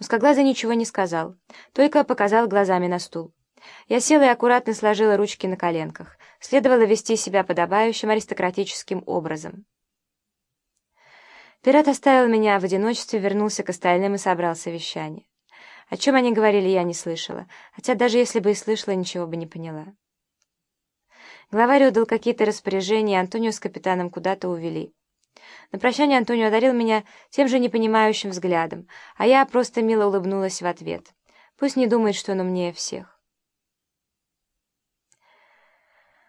Узкоглазый ничего не сказал, только показал глазами на стул. Я села и аккуратно сложила ручки на коленках. Следовало вести себя подобающим аристократическим образом. Пират оставил меня в одиночестве, вернулся к остальным и собрал совещание. О чем они говорили, я не слышала, хотя даже если бы и слышала, ничего бы не поняла. Главарь отдал какие-то распоряжения, Антонио с капитаном куда-то увели. На прощание Антонио одарил меня тем же непонимающим взглядом, а я просто мило улыбнулась в ответ. Пусть не думает, что он умнее всех.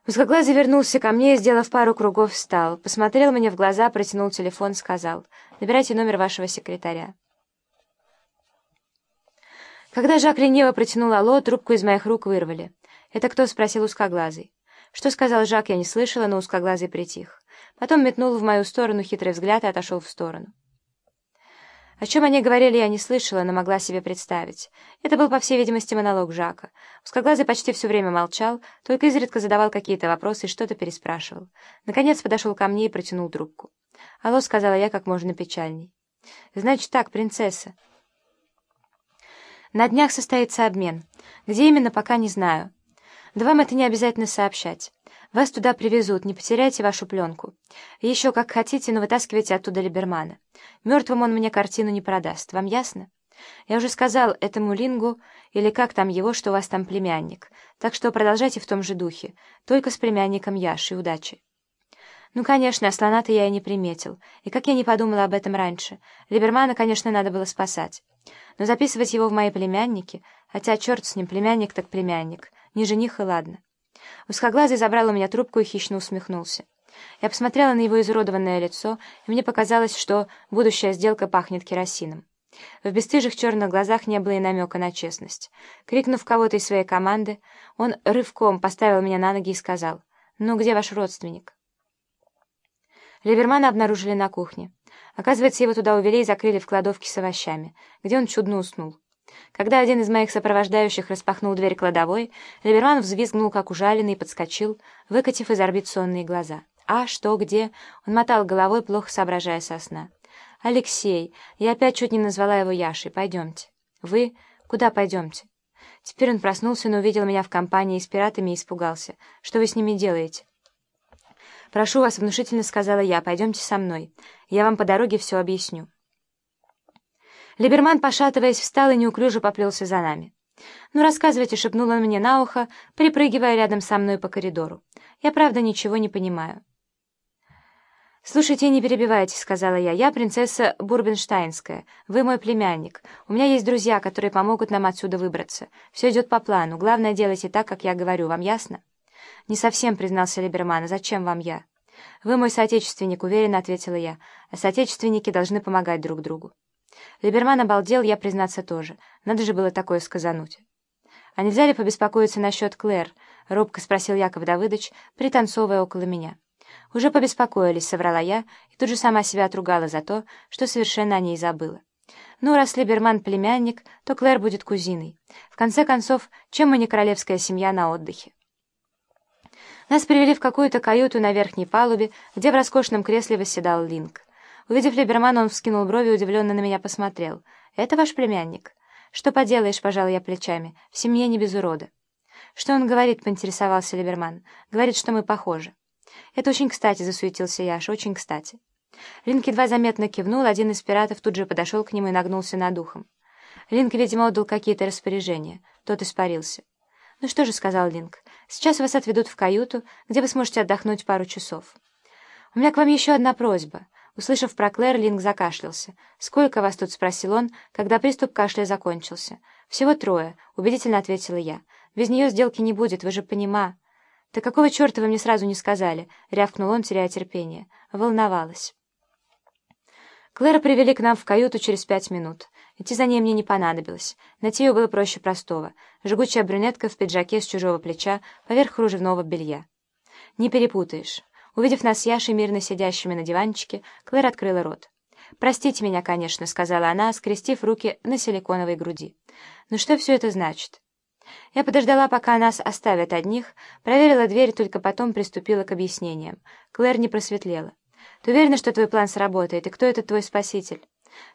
Узкоглазый вернулся ко мне и, сделав пару кругов, встал, посмотрел мне в глаза, протянул телефон, сказал «Набирайте номер вашего секретаря». Когда Жак лениво протянул алло, трубку из моих рук вырвали. «Это кто?» — спросил узкоглазый. Что сказал Жак, я не слышала, но узкоглазый притих. Потом метнул в мою сторону хитрый взгляд и отошел в сторону. О чем они говорили, я не слышала, но могла себе представить. Это был, по всей видимости, монолог Жака. Узкоглазый почти все время молчал, только изредка задавал какие-то вопросы и что-то переспрашивал. Наконец подошел ко мне и протянул трубку. «Алло», — сказала я как можно печальней. «Значит так, принцесса. На днях состоится обмен. Где именно, пока не знаю. Да вам это не обязательно сообщать. Вас туда привезут, не потеряйте вашу пленку. Еще, как хотите, но вытаскивайте оттуда Либермана. Мертвым он мне картину не продаст, вам ясно? Я уже сказал этому Лингу, или как там его, что у вас там племянник. Так что продолжайте в том же духе, только с племянником Яши. Удачи. Ну, конечно, слона-то я и не приметил. И как я не подумала об этом раньше. Либермана, конечно, надо было спасать. Но записывать его в мои племянники, хотя черт с ним, племянник так племянник, не жених и ладно. Узкоглазый забрал у меня трубку и хищно усмехнулся. Я посмотрела на его изуродованное лицо, и мне показалось, что будущая сделка пахнет керосином. В бесстыжих черных глазах не было и намека на честность. Крикнув кого-то из своей команды, он рывком поставил меня на ноги и сказал, «Ну, где ваш родственник?» Либермана обнаружили на кухне. Оказывается, его туда увели и закрыли в кладовке с овощами, где он чудно уснул. Когда один из моих сопровождающих распахнул дверь кладовой, Либерман взвизгнул, как ужаленный, и подскочил, выкатив из орбит сонные глаза. «А, что, где?» Он мотал головой, плохо соображая со сна. «Алексей, я опять чуть не назвала его Яшей. Пойдемте». «Вы? Куда пойдемте?» Теперь он проснулся, но увидел меня в компании с пиратами и испугался. «Что вы с ними делаете?» «Прошу вас», — внушительно сказала я, — «пойдемте со мной. Я вам по дороге все объясню». Либерман, пошатываясь, встал и неуклюже поплелся за нами. «Ну, рассказывайте», — шепнул он мне на ухо, припрыгивая рядом со мной по коридору. «Я, правда, ничего не понимаю». «Слушайте, не перебивайте», — сказала я. «Я принцесса Бурбенштайнская. Вы мой племянник. У меня есть друзья, которые помогут нам отсюда выбраться. Все идет по плану. Главное, делайте так, как я говорю. Вам ясно?» «Не совсем», — признался Либерман. «Зачем вам я?» «Вы мой соотечественник», — уверенно ответила я. «А соотечественники должны помогать друг другу». Либерман обалдел, я, признаться, тоже. Надо же было такое сказануть. «А нельзя ли побеспокоиться насчет Клэр?» — робко спросил Яков Давыдович, пританцовывая около меня. «Уже побеспокоились», — соврала я, и тут же сама себя отругала за то, что совершенно о ней забыла. «Ну, раз Либерман племянник, то Клэр будет кузиной. В конце концов, чем мы не королевская семья на отдыхе?» Нас привели в какую-то каюту на верхней палубе, где в роскошном кресле восседал Линк. Увидев Либермана, он вскинул брови и удивленно на меня посмотрел. «Это ваш племянник?» «Что поделаешь?» — пожал я плечами. «В семье не без урода». «Что он говорит?» — поинтересовался Либерман. «Говорит, что мы похожи». «Это очень кстати», — засуетился Яш, — «очень кстати». Линк едва заметно кивнул, один из пиратов тут же подошел к нему и нагнулся над ухом. Линк, видимо, отдал какие-то распоряжения. Тот испарился. «Ну что же», — сказал Линк, — «сейчас вас отведут в каюту, где вы сможете отдохнуть пару часов. У меня к вам еще одна просьба. Услышав про Клэр, Линк закашлялся. «Сколько вас тут?» — спросил он, когда приступ кашля закончился. «Всего трое», — убедительно ответила я. «Без нее сделки не будет, вы же понима». «Да какого черта вы мне сразу не сказали?» — рявкнул он, теряя терпение. Волновалась. Клэра привели к нам в каюту через пять минут. Идти за ней мне не понадобилось. Найти ее было проще простого. Жгучая брюнетка в пиджаке с чужого плеча поверх кружевного белья. Не перепутаешь. Увидев нас с Яшей, мирно сидящими на диванчике, Клэр открыла рот. «Простите меня, конечно», — сказала она, скрестив руки на силиконовой груди. «Но что все это значит?» Я подождала, пока нас оставят одних, проверила дверь, только потом приступила к объяснениям. Клэр не просветлела. «Ты уверена, что твой план сработает? И кто этот твой спаситель?»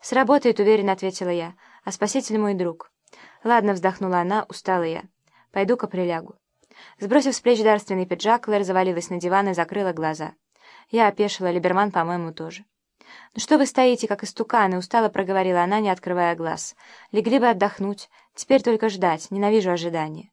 «Сработает», — уверенно ответила я. а спаситель мой друг. Ладно, вздохнула она, устала я. Пойду-ка прилягу. Сбросив с плеч дарственный пиджак, Клэр завалилась на диван и закрыла глаза. Я опешила, Либерман, по-моему, тоже. «Ну что вы стоите, как истуканы?» — устало проговорила она, не открывая глаз. «Легли бы отдохнуть. Теперь только ждать. Ненавижу ожидания».